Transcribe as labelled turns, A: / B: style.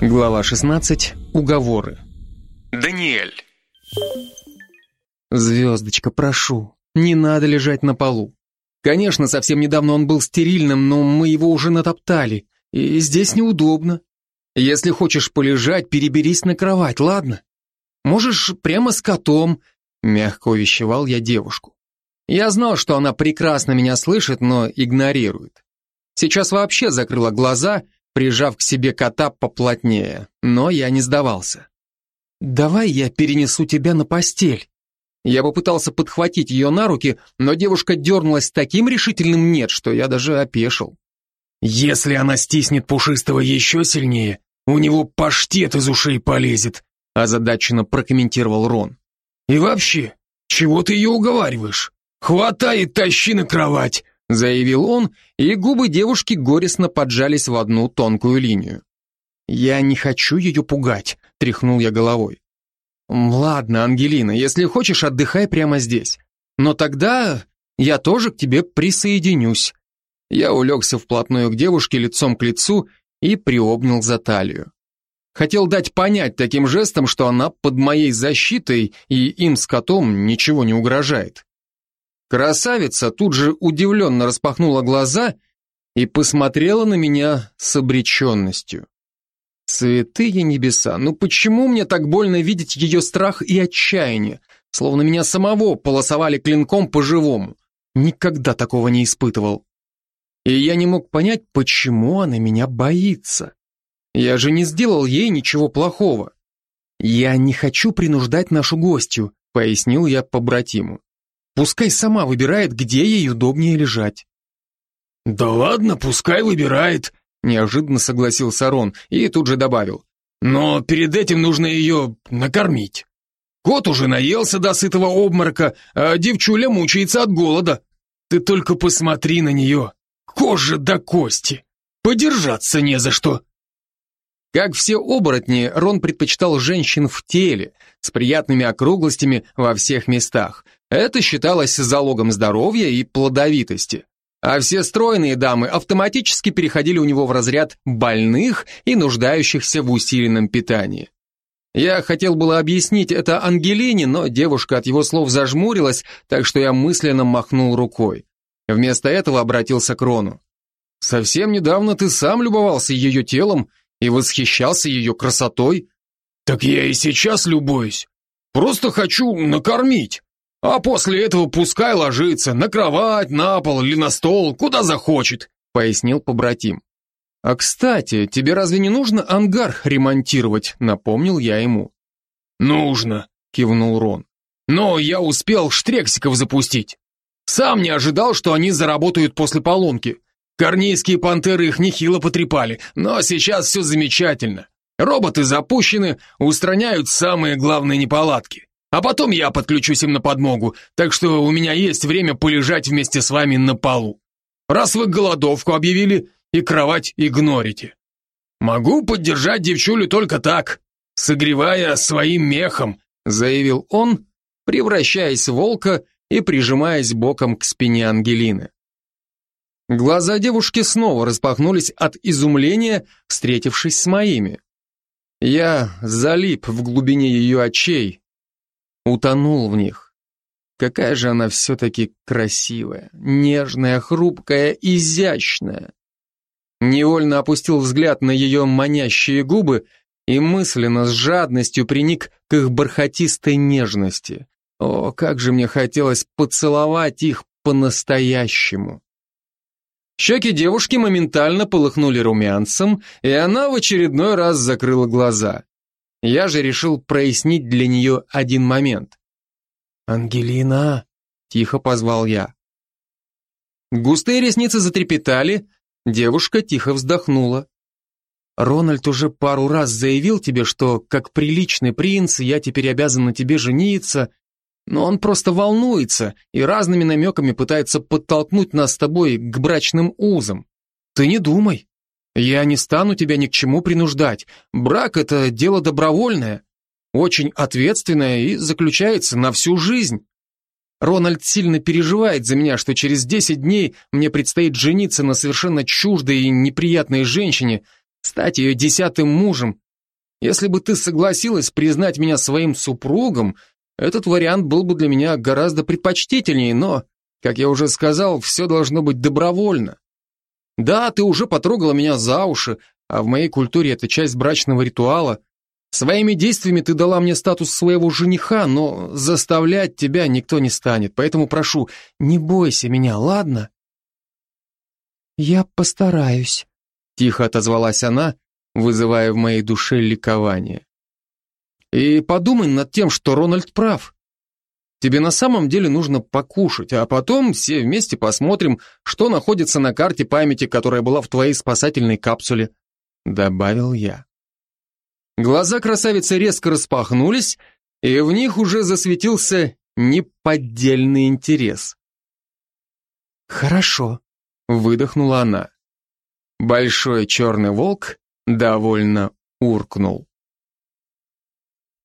A: Глава 16. Уговоры.
B: Даниэль.
A: Звездочка, прошу, не надо лежать на полу. Конечно, совсем недавно он был стерильным, но мы его уже натоптали, и здесь неудобно. Если хочешь полежать, переберись на кровать, ладно? Можешь прямо с котом, мягко увещевал я девушку. Я знал, что она прекрасно меня слышит, но игнорирует. Сейчас вообще закрыла глаза прижав к себе кота поплотнее, но я не сдавался. «Давай я перенесу тебя на постель». Я попытался подхватить ее на руки, но девушка дернулась таким решительным «нет», что я даже опешил.
C: «Если она стиснет пушистого еще сильнее, у него паштет из ушей полезет», озадаченно прокомментировал Рон. «И вообще, чего ты ее уговариваешь? Хватай и тащи на кровать, заявил он, и губы девушки горестно поджались в одну тонкую линию. «Я не хочу ее пугать», — тряхнул я головой. «Ладно, Ангелина, если хочешь, отдыхай прямо здесь. Но тогда я тоже к тебе присоединюсь». Я улегся вплотную к девушке лицом к лицу и приобнял за талию. Хотел дать понять таким жестом, что она под моей защитой и им с котом ничего не угрожает. Красавица тут же удивленно распахнула глаза и посмотрела на меня с обреченностью. Святые небеса, ну почему мне так больно видеть ее страх и отчаяние, словно меня самого полосовали клинком по-живому? Никогда такого не испытывал. И я не мог понять, почему она меня боится. Я же не сделал ей ничего плохого. Я не хочу принуждать нашу гостью, пояснил я побратиму. Пускай сама выбирает, где ей удобнее лежать. Да ладно, пускай выбирает, неожиданно согласился Рон и тут же добавил. Но перед этим нужно ее накормить. Кот уже наелся до сытого обморока, а девчуля мучается от голода. Ты только посмотри на нее. Кожа до кости. Подержаться не за что.
A: Как все оборотни, Рон предпочитал женщин в теле, с приятными округлостями во всех местах, это считалось залогом здоровья и плодовитости. А все стройные дамы автоматически переходили у него в разряд больных и нуждающихся в усиленном питании. Я хотел было объяснить это Ангелине, но девушка от его слов зажмурилась, так что я мысленно махнул рукой. Вместо этого обратился к Рону. «Совсем недавно ты сам любовался ее телом и восхищался ее красотой».
C: «Так я и сейчас любуюсь. Просто хочу накормить». А после этого пускай ложится на кровать, на пол или на стол, куда захочет, пояснил побратим.
A: А кстати, тебе разве не нужно ангар ремонтировать, напомнил я ему.
C: Нужно, кивнул Рон. Но я успел штрексиков запустить. Сам не ожидал, что они заработают после поломки. Корнейские пантеры их нехило потрепали, но сейчас все замечательно. Роботы запущены, устраняют самые главные неполадки. А потом я подключусь им на подмогу, так что у меня есть время полежать вместе с вами на полу. Раз вы голодовку объявили и кровать игнорите. Могу поддержать девчулю только так, согревая своим мехом, заявил он, превращаясь в волка и прижимаясь боком к спине Ангелины. Глаза девушки снова распахнулись от изумления, встретившись с моими. Я залип в глубине ее очей, утонул в них. Какая же она все-таки красивая, нежная, хрупкая, изящная. Невольно опустил взгляд на ее манящие губы и мысленно с жадностью приник к их бархатистой нежности. О, как же мне хотелось поцеловать их по-настоящему. Щеки девушки моментально полыхнули румянцем, и она в очередной раз закрыла глаза. Я же решил прояснить для нее один момент. «Ангелина!» — тихо позвал я. Густые ресницы затрепетали, девушка тихо вздохнула. «Рональд уже пару раз заявил тебе, что, как приличный принц, я теперь обязан на тебе жениться, но он просто волнуется и разными намеками пытается подтолкнуть нас с тобой к брачным узам. Ты не думай. Я не стану тебя ни к чему принуждать. Брак – это дело добровольное, очень ответственное и заключается на всю жизнь. Рональд сильно переживает за меня, что через 10 дней мне предстоит жениться на совершенно чуждой и неприятной женщине, стать ее десятым мужем
A: Если бы ты согласилась признать меня своим супругом, этот вариант был бы для меня гораздо предпочтительнее, но, как я уже сказал, все должно быть добровольно. Да, ты уже потрогала меня за уши, а в моей культуре это часть брачного ритуала. Своими действиями ты дала мне статус своего жениха, но заставлять тебя никто не станет, поэтому прошу, не бойся меня, ладно?
B: Я постараюсь,
A: тихо отозвалась она, вызывая в моей душе ликование. И подумай над тем, что Рональд прав. Тебе на самом деле нужно покушать, а потом все вместе посмотрим, что находится на карте памяти, которая была в твоей спасательной капсуле, добавил я. Глаза красавицы резко распахнулись, и в них уже засветился неподдельный интерес.
B: Хорошо,
A: выдохнула она. Большой черный волк довольно уркнул.